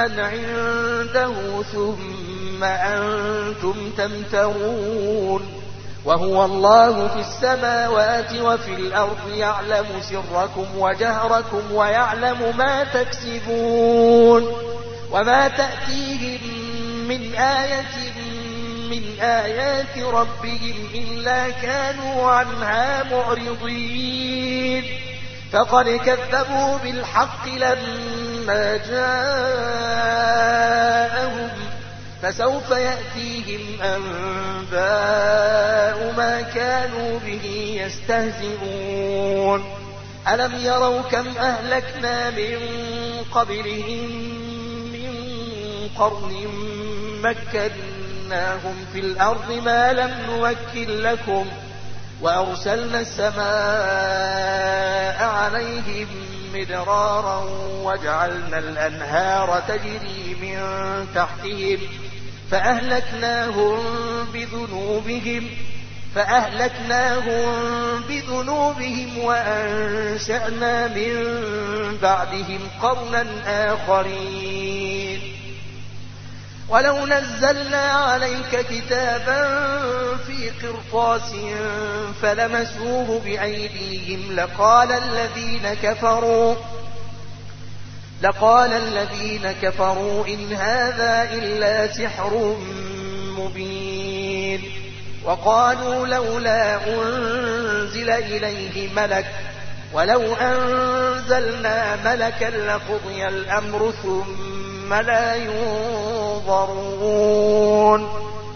عنده ثم أنتم تمترون وهو الله في السماوات وفي الأرض يعلم سركم وجهركم ويعلم ما تكسبون وما تأتيهم من آية من آيات ربهم إلا كانوا عنها معرضين فقد كذبوا بالحق لما جاءهم فسوف يأتيهم أنباء ما كانوا به يستهزئون ألم يروا كم أهلكنا من قبلهم من قرن مكناهم في الأرض ما لم نمكن لكم وأرسلنا السماء عليهم مدرارا وجعلنا الأنهار تجري من تحتهم فأهلكناهم بذنوبهم فأهلكناهم بذنوبهم وأنشأنا من بعدهم قرنا آخرين. ولو نزلنا عليك كتابا في قرطاس فلمسوه بأيديهم لقال الذين كفروا لقال الذين كفروا إن هذا إلا سحر مبين وقالوا لولا أنزل إليه ملك ولو أنزلنا ملكا لقضي الأمر ثم لا ينظرون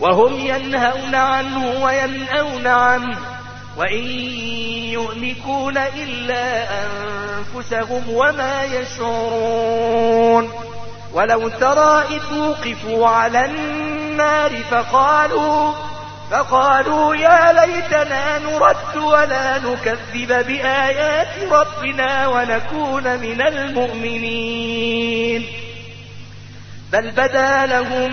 وهم ينهون عنه وينأون عنه وإن يؤلكون إلا أنفسهم وما يشعرون. ولو ترى إذ وقفوا على النار فقالوا فقالوا يا ليتنا نرد ولا نكذب بآيات ربنا ونكون من المؤمنين. بل بدا لهم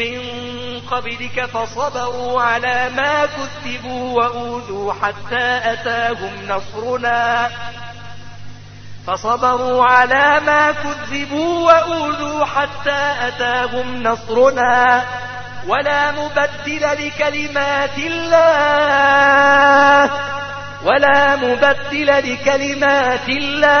من قبلك فصبروا على ما كذبوا وأوذوا حتى أتاهم نصرنا. فصبروا على ما كذبوا وأوذوا حتى أتاهم نصرنا. ولا مبدل لكلمات الله. ولا مبدل لكلمات الله.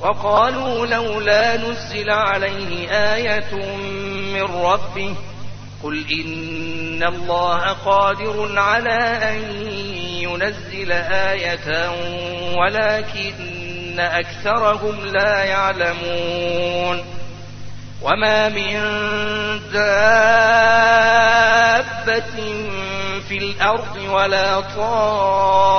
وقالوا لولا نزل عليه آية من ربه قل إن الله قادر على أن ينزل آية ولكن أكثرهم لا يعلمون وما من دابة في الأرض ولا طائر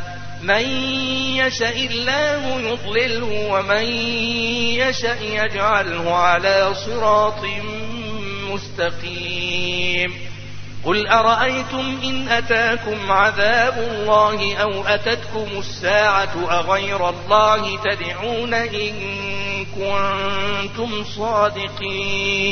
من يشاء الله يضلله ومن يشاء يجعله على صراط مستقيم. قل أرأيتم إن أتاكم عذاب الله أو أتتكم الساعة أغير الله تدعون إن كنتم صادقين.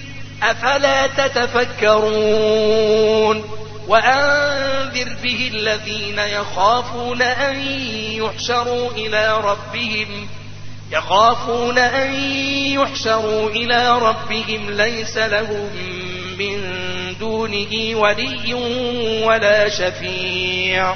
أفلا تتفكرون وأنذر به الذين يخافون أن يحشروا إلى ربهم يخافون أن يحشروا إلى ربهم ليس لهم من دونه ولي ولا شفيع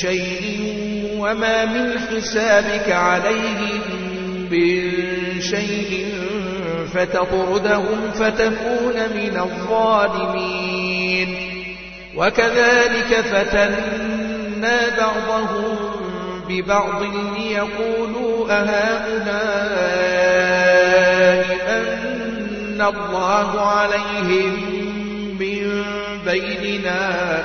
شيء وما من حسابك عليهم من شيء فتطردهم فتكون من الظالمين. وكذلك فتنا بعضهم ببعض ليقولوا أهؤلاء أن الله عليهم من بيننا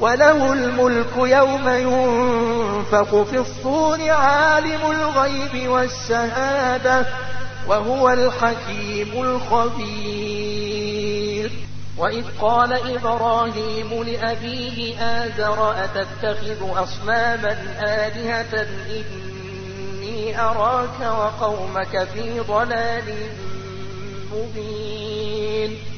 وله الملك يوم ينفق في الصور عالم الغيب والشهادة وهو الحكيم الخبير. وإذ قال إبراهيم لأبيه آزر أتتخذ أصناما آلهة؟ إني أراك وقومك في ضلال مبين.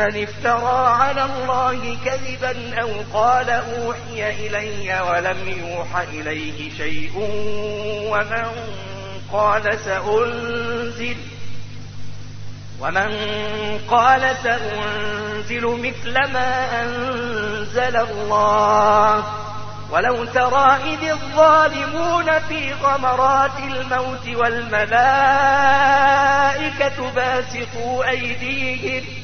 افترى على الله كذبا أو قال أوحي إلي ولم يوح إليه شيء ومن قال سأنزل ومن قال سأنزل مثل ما أنزل الله ولو ترى إذ الظالمون في غمرات الموت والملائكة باسطوا أيديهم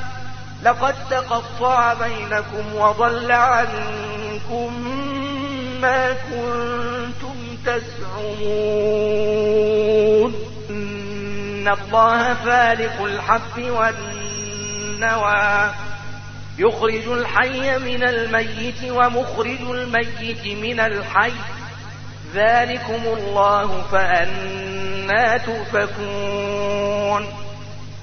لقد تقطع بينكم وضل عنكم ما كنتم تزعمون. إن الله فالق الحب والنوى. يخرج الحي من الميت ومخرج الميت من الحي. ذلكم الله فأنا تؤفكون.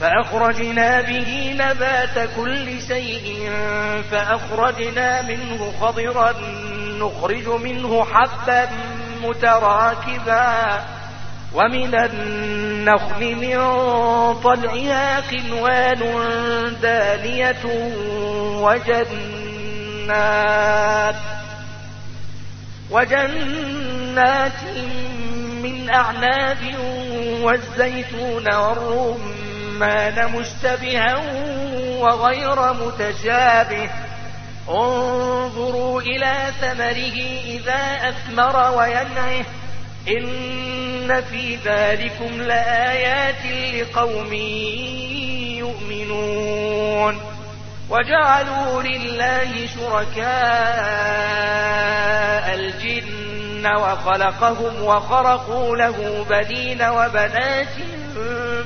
فأخرجنا به نبات كل شيء فأخرجنا منه خضرا نخرج منه حبا متراكبا ومن النخل من طلعها قنوان دانية وجنات وجنات من أعناب والزيتون والرمان مشتبها وغير متشابه. انظروا إلى ثمره إذا أثمر وينعه. إن في ذلكم لآيات لقوم يؤمنون. وجعلوا لله شركاء الجن وخلقهم وخرقوا له بنين وبنات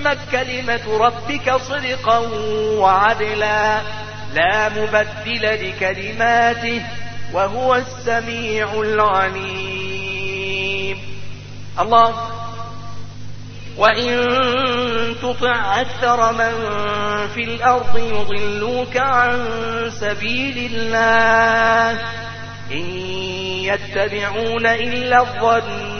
وتمت كلمة ربك صدقا وعدلا. لا مبدل لكلماته وهو السميع العليم. الله. وإن تطع أكثر من في الأرض يضلوك عن سبيل الله. إن يتبعون إلا الظن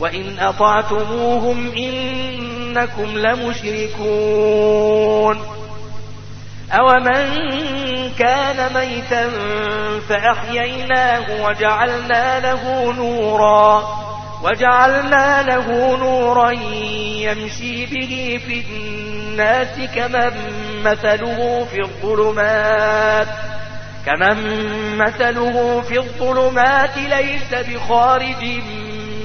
وإن أطعتموهم إنكم لمشركون أومن كان ميتا فأحييناه وجعلنا له نورا وجعلنا له نورا يمشي به في الناس كمن مثله في الظلمات كمن مثله في الظلمات ليس بخارج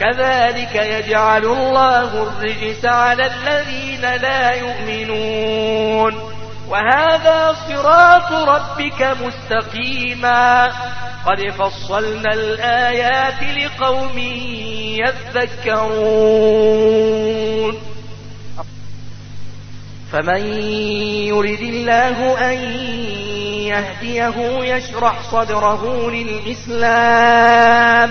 كذلك يجعل الله الرجس على الذين لا يؤمنون. وهذا صراط ربك مستقيما. قد فصلنا الآيات لقوم يذكرون. فمن يرد الله أن يهديه يشرح صدره للإسلام.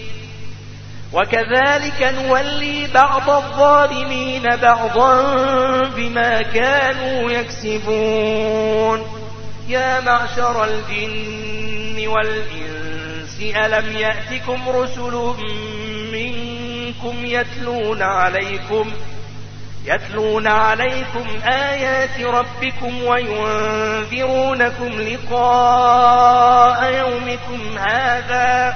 وكذلك نولي بعض الظالمين بعضا بما كانوا يكسبون. يا معشر الجن والإنس ألم يأتكم رسل منكم يتلون عليكم يتلون عليكم آيات ربكم وينذرونكم لقاء يومكم هذا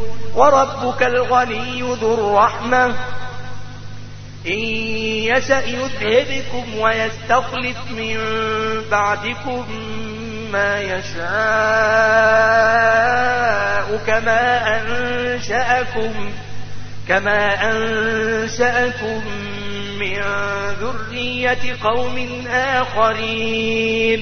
وربك الغني ذو الرحمة. إن يشأ يذهبكم ويستخلف من بعدكم ما يشاء كما أنشأكم كما أنشأكم من ذرية قوم آخرين.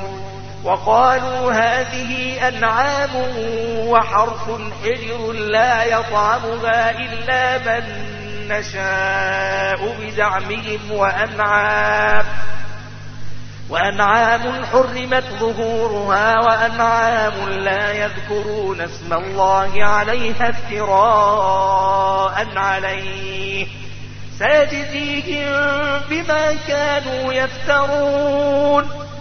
وقالوا هذه أنعام وحرف حجر لا يطعمها إلا من نشاء بزعمهم وأنعام وأنعام حرمت ظهورها وأنعام لا يذكرون اسم الله عليها افتراء عليه سيجزيهم بما كانوا يفترون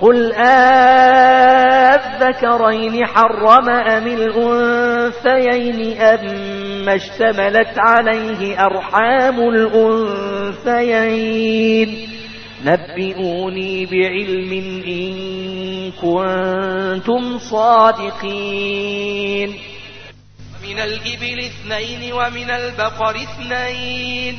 قل آذكرين حرم أم الأنثيين أم اشتملت عليه أرحام الأنثيين نبئوني بعلم إن كنتم صادقين من الإبل اثنين ومن البقر اثنين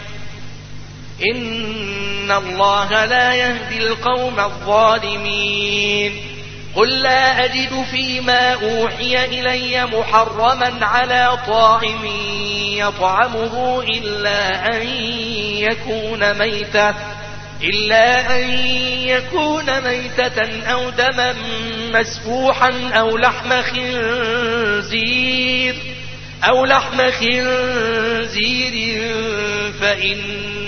إن الله لا يهدي القوم الظالمين قل لا أجد فيما أوحي إلي محرما على طاعم يطعمه إلا أن يكون ميتة إلا أن يكون ميتة أو دما مسفوحا أو لحم خنزير أو لحم خنزير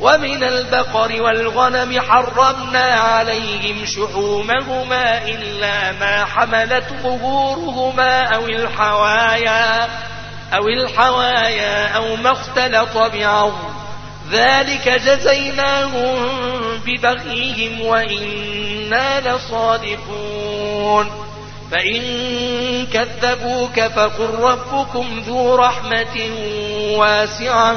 ومن البقر والغنم حرمنا عليهم شحومهما إلا ما حملت ظهورهما أو الحوايا أو الحوايا أو ما اختلط بعظم. ذلك جزيناهم ببغيهم وإنا لصادقون. فإن كذبوك فقل ربكم ذو رحمة واسعة.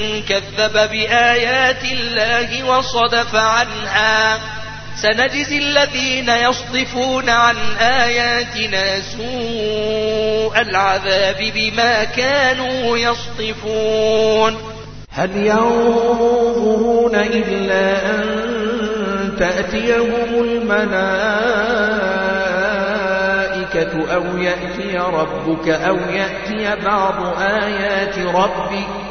كذب بآيات الله وصدف عنها. سنجزي الذين يصدفون عن آياتنا سوء العذاب بما كانوا يصدفون. هل ينظرون إلا أن تأتيهم الملائكة أو يأتي ربك أو يأتي بعض آيات ربك